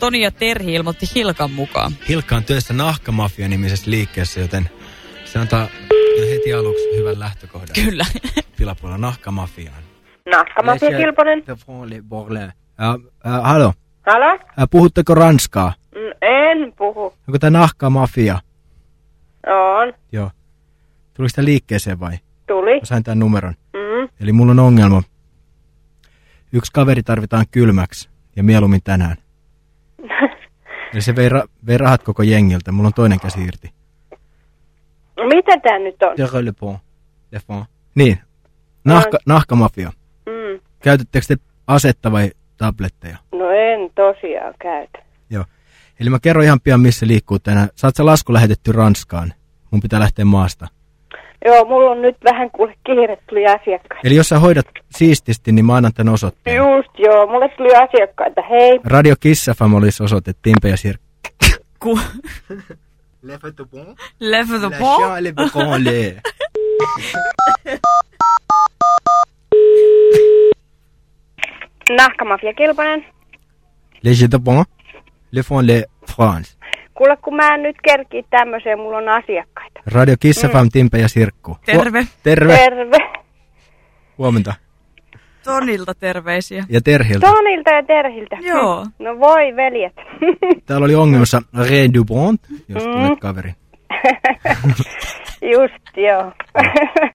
Toni ja Terhi ilmoitti Hilkan mukaan. Hilkka on töissä Nahkamafia-nimisessä liikkeessä, joten se antaa heti aluksi hyvän lähtökohdan. Kyllä. Pilapuolella Nahkamafiaan. Nahkamafia Kilponen. Ja, äh, halo, Halo? äh, puhutteko ranskaa? Mm, En puhu. Onko tämä Nahkamafia? On. Joo. Tuliko sitä liikkeeseen vai? Tuli. Mä sain tämän numeron. Mm. Eli mulla on ongelma. Yksi kaveri tarvitaan kylmäksi ja mieluummin tänään. Eli se vei, ra- vei rahat koko jengiltä. Mulla on toinen käsi irti. Mitä tää nyt on? Le le pont. Le pont. Niin. Nahka, nahkamafia. Mm. Käytättekö te asetta vai tabletteja? No en tosiaan käytä. Joo. Eli mä kerron ihan pian, missä liikkuu tänään. Saat sä lasku lähetetty Ranskaan. Mun pitää lähteä maasta. Joo, mulla on nyt vähän kuule kiire, tuli asiakkaita. Eli jos sä hoidat siististi, niin mä annan tän osoitteen. Just joo, mulle tuli asiakkaita. Hei. Radio Kiss FM olisi osoite Timpe ja Sir. Ku... Le feu de bon? Leffe the ball. le bon le. Nahkamafia Kilponen. Le jeu de bon? Le font le France. Kuule, kun mä en nyt kerki tämmöiseen, mulla on asiakkaita. Radio Kiss FM, Timpe ja Sirkku. Terve. Hu- terve. Terve. Huomenta. Tonilta terveisiä. Ja Terhiltä. Tonilta ja Terhiltä. Joo. No voi, veljet. Täällä oli ongelmassa Ray du Bon, jos Mm. tulet kaveri. Just joo.